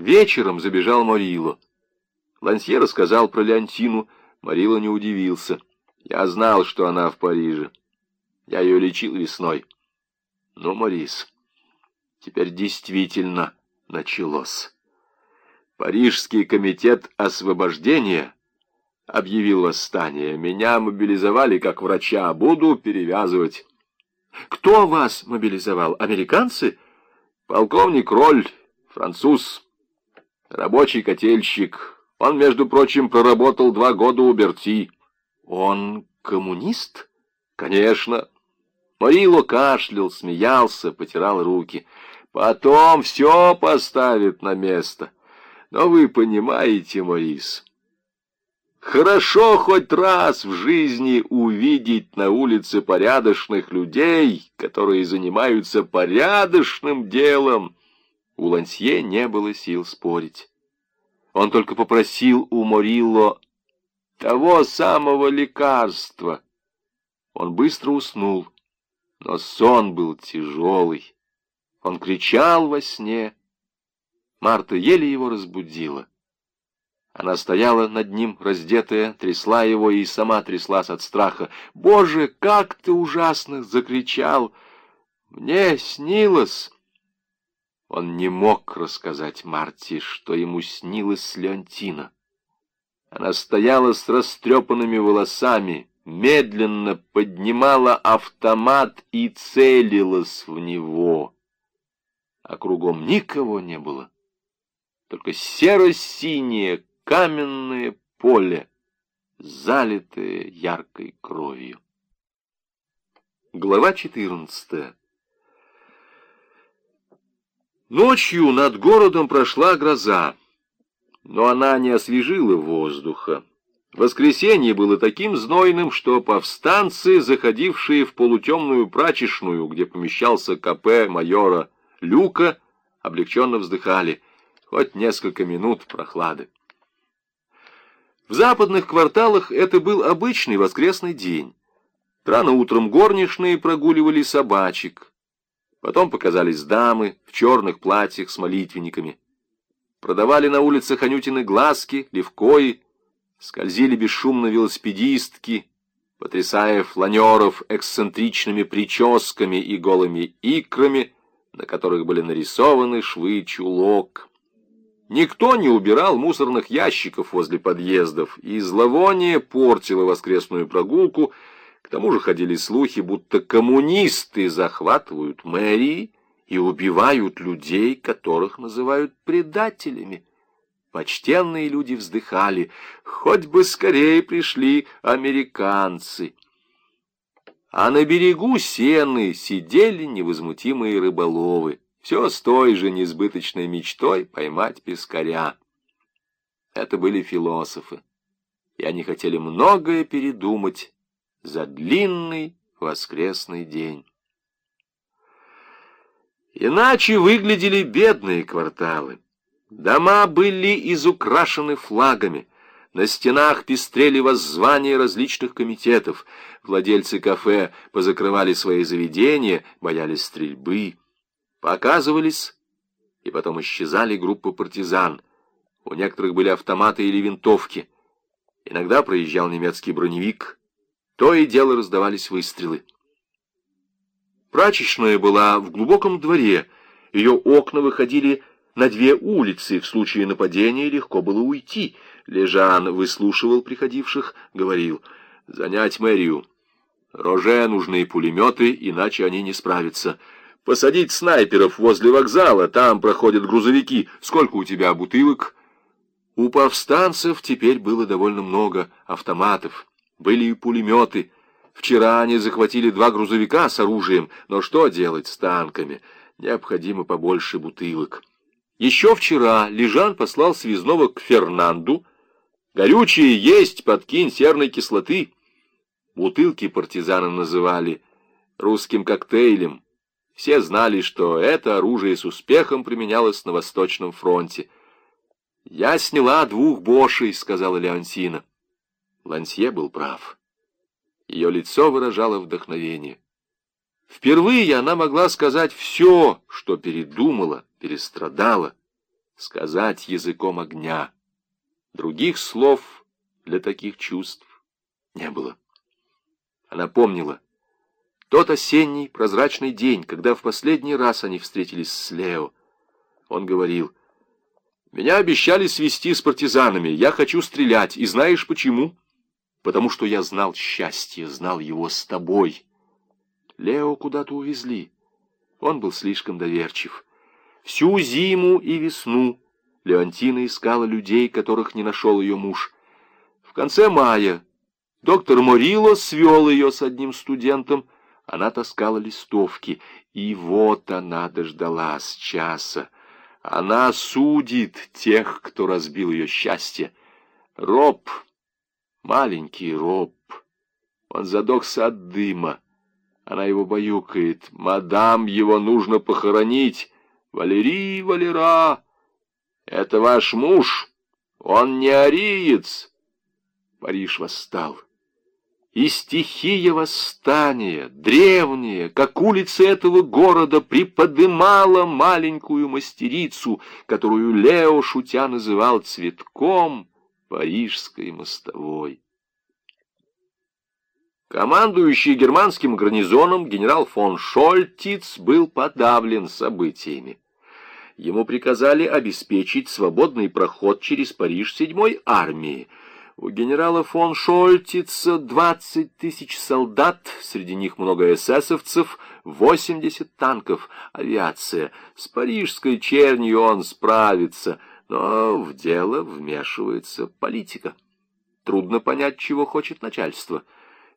Вечером забежал Морило. Лансье рассказал про Леонтину. Морило не удивился. Я знал, что она в Париже. Я ее лечил весной. Ну, Морис, теперь действительно началось. Парижский комитет освобождения объявил восстание. Меня мобилизовали как врача. Буду перевязывать. Кто вас мобилизовал? Американцы? Полковник Роль, француз, рабочий котельщик. Он, между прочим, проработал два года у Берти. Он коммунист? Конечно. Морило кашлял, смеялся, потирал руки. Потом все поставит на место. Но вы понимаете, Морис, хорошо хоть раз в жизни увидеть на улице порядочных людей, которые занимаются порядочным делом. У Лансье не было сил спорить. Он только попросил у Морилло того самого лекарства. Он быстро уснул, но сон был тяжелый. Он кричал во сне. Марта еле его разбудила. Она стояла над ним, раздетая, трясла его и сама тряслась от страха. «Боже, как ты ужасно!» — закричал. «Мне снилось!» Он не мог рассказать Марте, что ему снилось Леонтина. Она стояла с растрепанными волосами, медленно поднимала автомат и целилась в него. А кругом никого не было. Только серо-синее каменное поле, залитое яркой кровью. Глава четырнадцатая Ночью над городом прошла гроза, но она не освежила воздуха. Воскресенье было таким знойным, что повстанцы, заходившие в полутемную прачечную, где помещался КП майора Люка, облегченно вздыхали. Хоть несколько минут прохлады. В западных кварталах это был обычный воскресный день. Рано утром горничные прогуливали собачек, Потом показались дамы в черных платьях с молитвенниками. Продавали на улицах Анютины глазки, левкои, скользили бесшумно велосипедистки, потрясая фланеров эксцентричными прическами и голыми икрами, на которых были нарисованы швы чулок. Никто не убирал мусорных ящиков возле подъездов, и зловоние портило воскресную прогулку — к тому же ходили слухи, будто коммунисты захватывают мэрии и убивают людей, которых называют предателями. Почтенные люди вздыхали, хоть бы скорее пришли американцы. А на берегу сены сидели невозмутимые рыболовы, все с той же несбыточной мечтой поймать пескаря. Это были философы, и они хотели многое передумать, за длинный воскресный день. Иначе выглядели бедные кварталы. Дома были изукрашены флагами, на стенах пестрели воззвания различных комитетов, владельцы кафе позакрывали свои заведения, боялись стрельбы. Показывались и потом исчезали группы партизан. У некоторых были автоматы или винтовки. Иногда проезжал немецкий броневик — то и дело раздавались выстрелы. Прачечная была в глубоком дворе, ее окна выходили на две улицы, в случае нападения легко было уйти. Лежан выслушивал приходивших, говорил, «Занять мэрию. Роже нужны пулеметы, иначе они не справятся. Посадить снайперов возле вокзала, там проходят грузовики. Сколько у тебя бутылок?» У повстанцев теперь было довольно много автоматов. Были и пулеметы. Вчера они захватили два грузовика с оружием, но что делать с танками? Необходимо побольше бутылок. Еще вчера Лежан послал связного к Фернанду. Горючее есть, подкинь серной кислоты. Бутылки партизаны называли русским коктейлем. Все знали, что это оружие с успехом применялось на Восточном фронте. «Я сняла двух бошей», — сказала Леонтина. Лансье был прав. Ее лицо выражало вдохновение. Впервые она могла сказать все, что передумала, перестрадала, сказать языком огня. Других слов для таких чувств не было. Она помнила тот осенний прозрачный день, когда в последний раз они встретились с Лео. Он говорил, «Меня обещали свести с партизанами, я хочу стрелять, и знаешь почему? Потому что я знал счастье, знал его с тобой». Лео куда-то увезли. Он был слишком доверчив. Всю зиму и весну Леонтина искала людей, которых не нашел ее муж. В конце мая доктор Морило свел ее с одним студентом. Она таскала листовки, и вот она дождалась часа. Она судит тех, кто разбил ее счастье. Роб, маленький Роб, он задохся от дыма. Она его баюкает. «Мадам, его нужно похоронить! Валерий, Валера! Это ваш муж! Он не ариец!» Париж восстал. И стихия восстания, древняя, как улицы этого города, приподымала маленькую мастерицу, которую Лео, шутя, называл цветком парижской мостовой. Командующий германским гарнизоном генерал фон Шольтиц был подавлен событиями. Ему приказали обеспечить свободный проход через Париж седьмой армии. У генерала фон Шольтица 20 тысяч солдат, среди них много эсэсовцев, 80 танков, авиация. С парижской чернью он справится, но в дело вмешивается политика. Трудно понять, чего хочет начальство —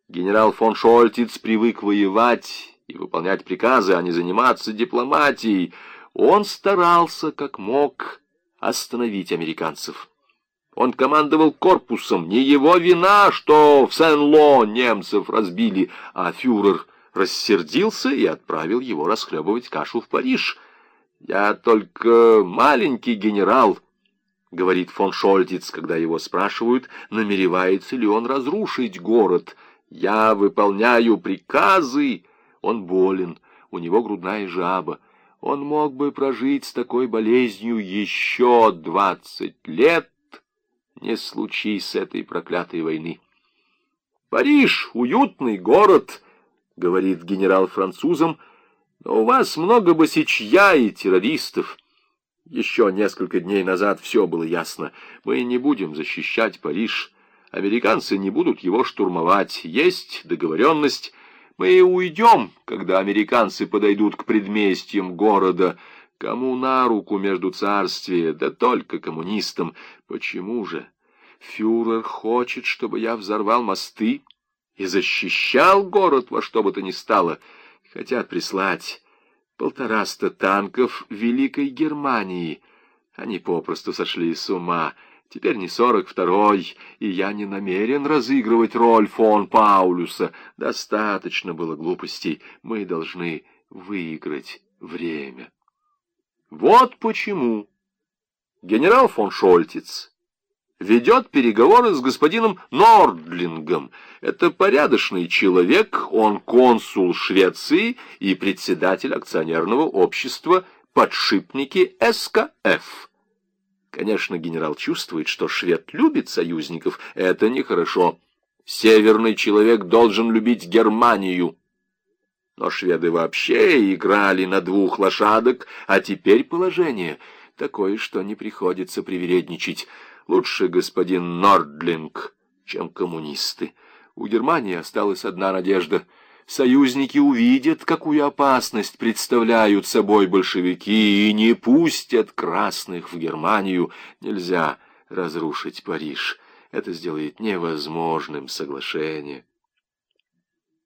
Генерал фон Шольтиц привык воевать и выполнять приказы, а не заниматься дипломатией. Он старался, как мог, остановить американцев. Он командовал корпусом. Не его вина, что в Сен-Ло немцев разбили, а фюрер рассердился и отправил его расхлебывать кашу в Париж. «Я только маленький генерал», — говорит фон Шольтиц, когда его спрашивают, намеревается ли он разрушить город — я выполняю приказы. Он болен, у него грудная жаба. Он мог бы прожить с такой болезнью еще двадцать лет, не случись этой проклятой войны. Париж — уютный город, — говорит генерал французам, — но у вас много босичья и террористов. Еще несколько дней назад все было ясно. Мы не будем защищать Париж. Американцы не будут его штурмовать. Есть договоренность. Мы уйдем, когда американцы подойдут к предместьям города. Кому на руку между царствия, да только коммунистам. Почему же? Фюрер хочет, чтобы я взорвал мосты и защищал город во что бы то ни стало. Хотят прислать полтораста танков Великой Германии. Они попросту сошли с ума. Теперь не сорок второй, и я не намерен разыгрывать роль фон Паулюса. Достаточно было глупостей. Мы должны выиграть время. Вот почему генерал фон Шольтиц ведет переговоры с господином Нордлингом. Это порядочный человек, он консул Швеции и председатель акционерного общества «Подшипники СКФ». Конечно, генерал чувствует, что швед любит союзников. Это нехорошо. Северный человек должен любить Германию. Но шведы вообще играли на двух лошадок, а теперь положение такое, что не приходится привередничать. Лучше господин Нордлинг, чем коммунисты. У Германии осталась одна надежда — союзники увидят, какую опасность представляют собой большевики, и не пустят красных в Германию. Нельзя разрушить Париж. Это сделает невозможным соглашение.